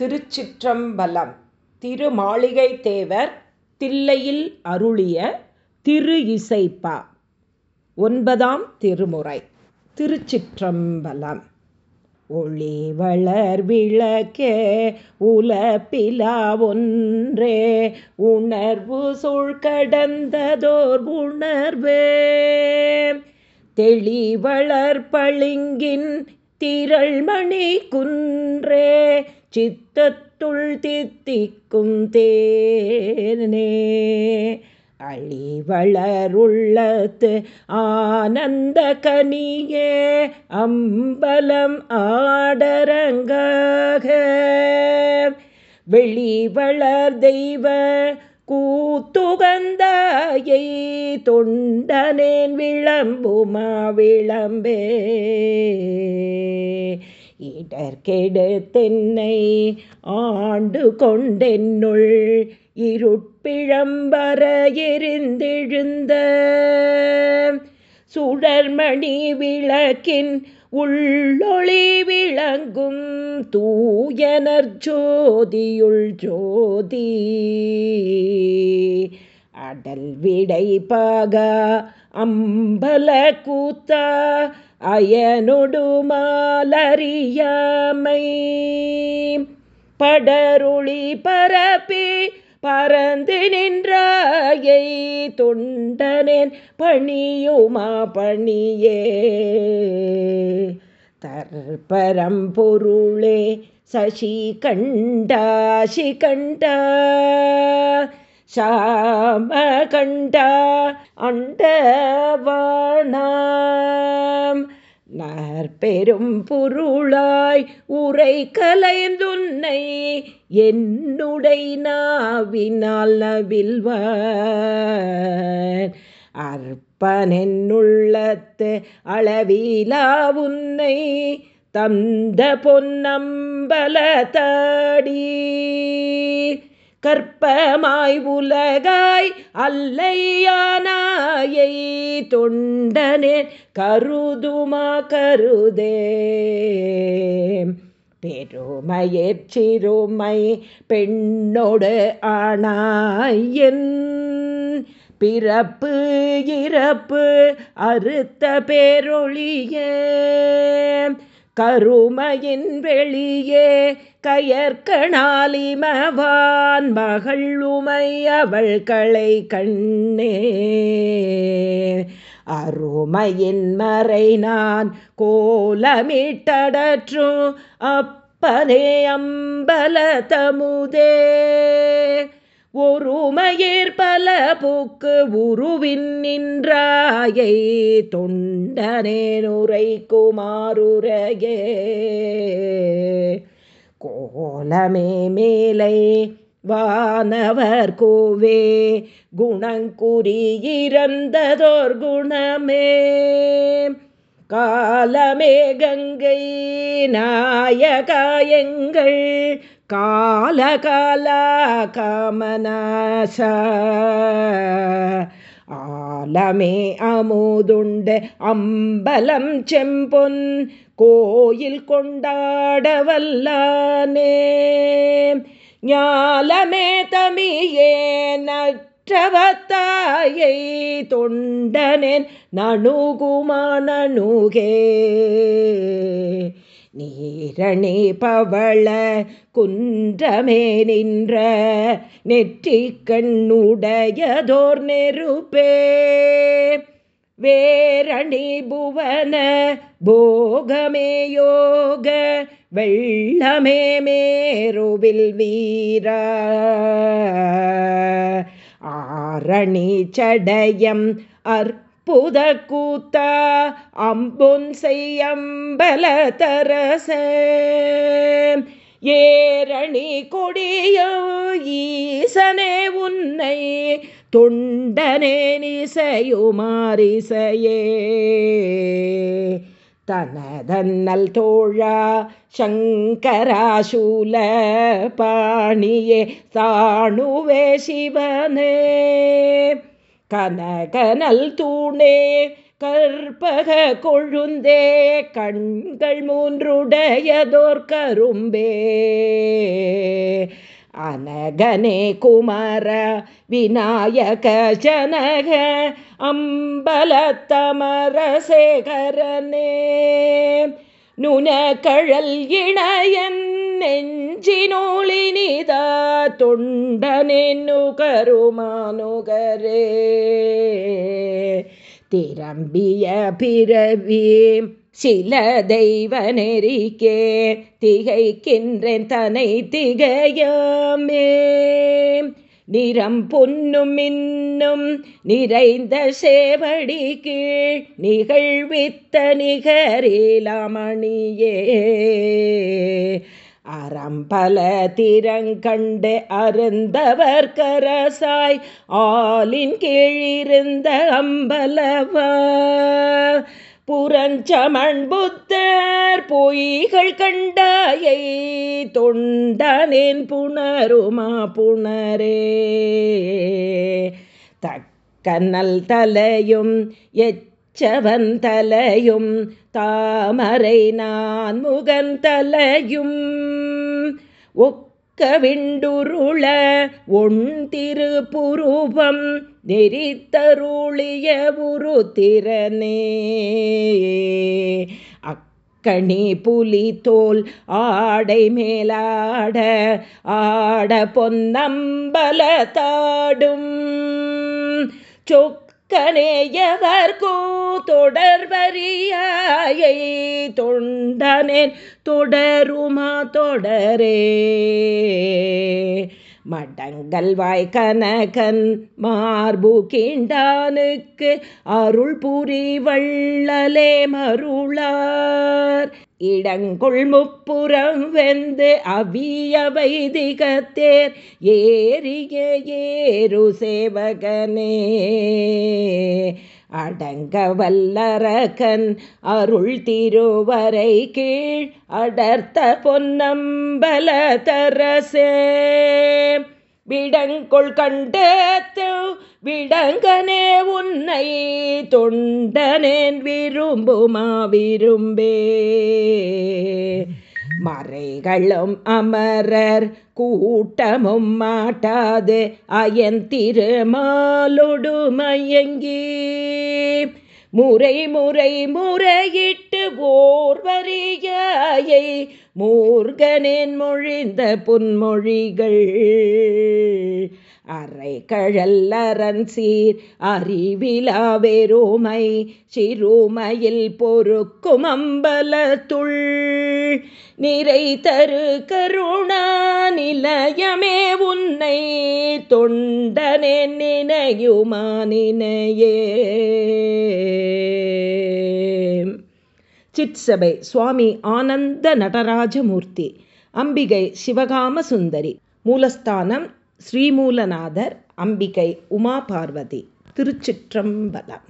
திருச்சிற்றம்பலம். திருமாளிகை தேவர் தில்லையில் அருளிய திரு இசைப்பா ஒன்பதாம் திருமுறை. திருச்சிற்றம்பலம். ஒளி வளர் விளக்கே உலப்பிலா ஒன்றே உணர்வு சூழ் கடந்ததோர் உணர்வே. தெளிவளர் பளிங்கின் திரள்மணி குன்றே சித்தத்துள் தித்திக்கும் தேனே. அழிவளருள்ளத்து ஆனந்த கனியே அம்பலம் ஆடரங்காக. வெளிவளர் தெய்வ கூத்துகந்தாயை தொண்டனேன் விளம்புமா விளம்பே. இடர்கெடுத்தென்னை ஆண்டு கொண்டென்னுள் இருட்பிழம்பர எரிந்தெழுந்த சுடர்மணி விளக்கின் உள்ளொளி விளங்கும் தூயனர் ஜோதியுள் ஜோதி. அடல் விடை பாக அம்பல கூத்தா அயனொடு மாலறியாமை படருளி பரப்பி பறந்து நின்றாயை. தொண்டனேன் பணியுமா பணியே. தற்பரம் பொருளே சசி கண்டாசி கண்டா. சாம கண்டா அண்டவாணாம் நற்பெரும் பொருளாய் உரை கலைந்துன்னை என்னுடை நாவினால் நவில்வார் அற்பனென்னுள்ளத்து அளவிலா உன்னை தந்த பொன்னம்பல தாடி கற்பமாய் உலகாய் அல்லையானாயை தொண்டனே கருதுமா கருதே. பெருமையேற்றிருமை பெண்ணோடு ஆணாயின் பிறப்பு இறப்பு அறுத்த பேரொழியே. கருமையின் வெளியே கயற்கணாலிமவான் மகள் உமையவள் களை கண்ணே. அருமையின் மறை நான் கோலமிட்டடற்றும் அப்பனே அம்பல தமுதே ஒருமயிர் பல பூக்கு உருவின் நின்றாயை தொண்டனேனுரை குமாருரையே. கோலமே மேலை வானவர் கோவே குணங்குறி இறந்ததோர் குணமே. காலமே கங்கை நாயகாயங்கள் காலகால காமனாச ஆலமே அமுதுண்டு அம்பலம் செம்பொன் கோயில் கொண்டாடவல்லானே ஞாலமே தமியே நற்றவத்தாயை தொண்டனேன் நணுகுமா நணுகே நீரணி பவள குன்றமே நின்ற நெற்றி கண்ணுடையதோர் நெருப்பே. வேரணி புவன போகமே யோக வெள்ளமே மேருவில் வீரா. ஆரணி சடயம் அற்ப புத கூத்தா அம்பொன் செய்யம்பலதரச. ஏரணி கொடியோ ஈசனே உன்னை தொண்டனே நிசையுமாரிசையே தனதன்னல் தோழா சங்கராசூல பாணியே சாணுவே சிவனே. கனகனல் தூணே கற்பக கொழுந்தே கண்கள் மூன்றுடையதோர் கரும்பே. அனகனே குமர விநாயக ஜனக அம்பலத்தமரசேகரனே நுனக்கழல் இணையன் நெஞ்சினோளினிதா தொண்டனென்னு கருமானுகரே. திரம்பிய பிறவி சில தெய்வ நெறிக்கே திகைக்கின்றேன் தனை திகையாமே. நிறம் பொன்னும் இன்னும் நிறைந்த சேவடி கீழ் நிகழ்வித்த நிகரிலமணியே அறம்பல திறங்கண்டு அருந்தவர் கரசாய் ஆலின் கீழிருந்த அம்பலவா. புரஞ்சமண் புத்தர் பொய்கள் கண்டாயை தொண்டனேன் புணருமா புணரே. தக்கனல் தலையும் எச் செவந்தலையும் தாமரை நான் முகந்தலையும் ஒக்க விண்டுருள ஒன் திருப்புருவம் நெறித்தருளிய உரு திறனே. கணி புலி தோல் ஆடை மேலாட ஆட பொன்னம்பல தாடும். சொக் கனேயவர்கோ தொடர்வரியாயை தொண்டனேன் தொடருமா தொடரே. மடங்கள் வாய் மார்பு கிண்டானுக்கு அருள் புரி வள்ளலே மருளார். இடங்குள் முப்புறம் வெந்து அவிய வைதிகத்தேர் ஏறிய ஏறு சேவகனே. அடங்க வல்லரகன் அருள் திருவரை கீழ் அடர்த்த பொன்னம்பல தரசே. விடங்கொள் கண்டத்து விடங்கனே உன்னை தொண்டனேன் விரும்புமா விரும்பே. மறைகளும் அமரர் கூட்டமும் மாட்டாது அயன் திருமாலொடு மயங்கி. முறை முறை முறையிட்டு ஓர்வரியாயை மூர்கனின் மொழிந்த புன்மொழிகள். அரை கழல்லரன் சீர் அறிவிலாவெருமை சிறுமையில் பொறுக்கும் அம்பலத்துள் நிறை தரு கருணா நிலையமே உன்னை தொண்டனே நினையுமா நினையே. சிற்சபை சுவாமி ஆனந்த நடராஜமூர்த்தி அம்பிகை சிவகாம சுந்தரி மூலஸ்தானம் ஸ்ரீமூலநாதர் அம்பிகை உமா பார்வதி திருச்சிற்றம்பலம்.